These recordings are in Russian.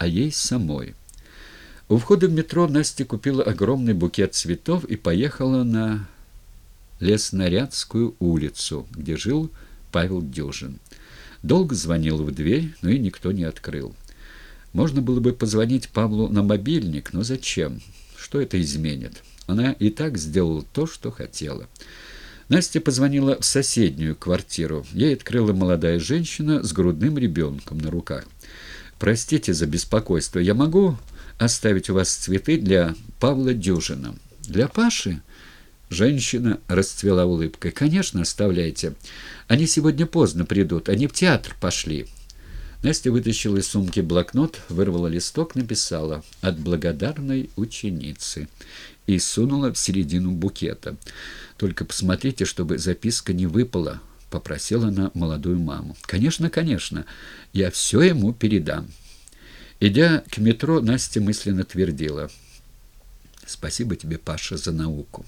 а ей самой. У входа в метро Настя купила огромный букет цветов и поехала на Леснарядскую улицу, где жил Павел Дюжин. Долго звонил в дверь, но и никто не открыл. Можно было бы позвонить Павлу на мобильник, но зачем? Что это изменит? Она и так сделала то, что хотела. Настя позвонила в соседнюю квартиру. Ей открыла молодая женщина с грудным ребенком на руках. «Простите за беспокойство. Я могу оставить у вас цветы для Павла Дюжина?» «Для Паши?» Женщина расцвела улыбкой. «Конечно, оставляйте. Они сегодня поздно придут. Они в театр пошли». Настя вытащила из сумки блокнот, вырвала листок, написала «От благодарной ученицы» и сунула в середину букета. «Только посмотрите, чтобы записка не выпала», — попросила она молодую маму. «Конечно, конечно, я все ему передам». Идя к метро, Настя мысленно твердила «Спасибо тебе, Паша, за науку.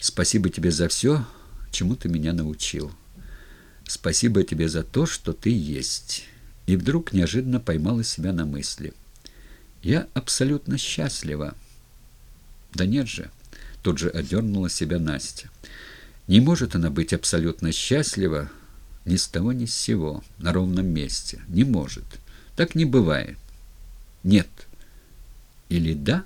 Спасибо тебе за все, чему ты меня научил. Спасибо тебе за то, что ты есть» и вдруг неожиданно поймала себя на мысли. «Я абсолютно счастлива». «Да нет же», — тут же одернула себя Настя. «Не может она быть абсолютно счастлива ни с того ни с сего, на ровном месте. Не может. Так не бывает. Нет. Или да?»